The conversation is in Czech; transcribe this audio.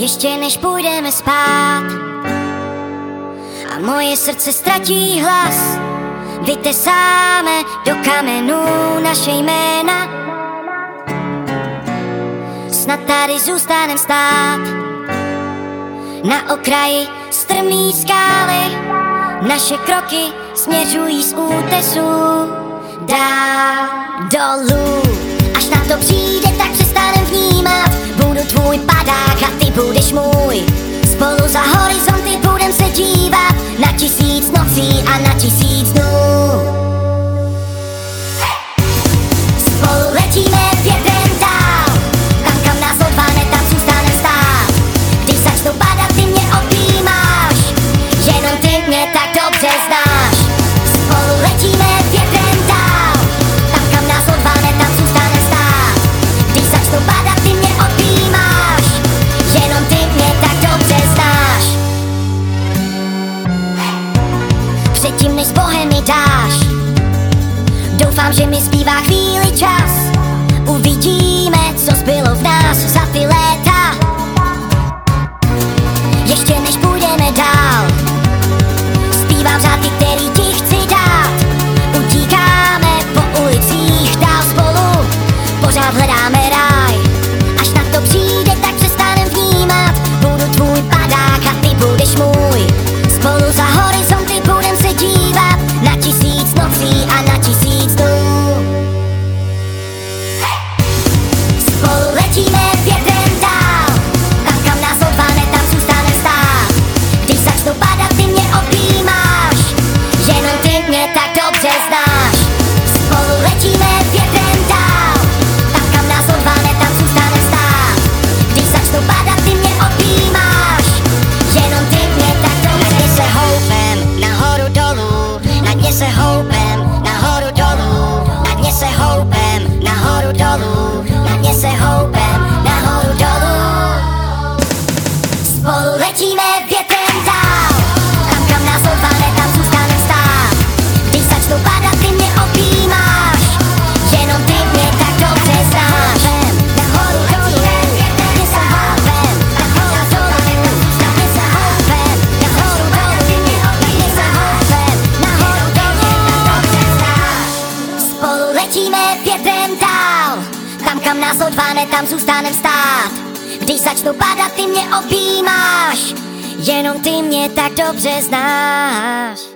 ještě než půjdeme spát. A moje srdce ztratí hlas. Vytesáme do kamenů naše jména. Snad tady zůstanem stát. Na okraji strmý skály. Naše kroky směřují z útesů Dál dolů. Až na to přijde, tak přestanem vnímat. Budu tvůj padák a budeš můj. Spolu za horizonty budem se dívat Na tisíc nocí a na tisíc Doufám, že mi zbývá chvíli čas. Uvidíme, co zbylo v nás za filet Nás odváne tam zůstanem stát. Když začnu padat, ty mě objímáš. Jenom ty mě tak dobře znáš.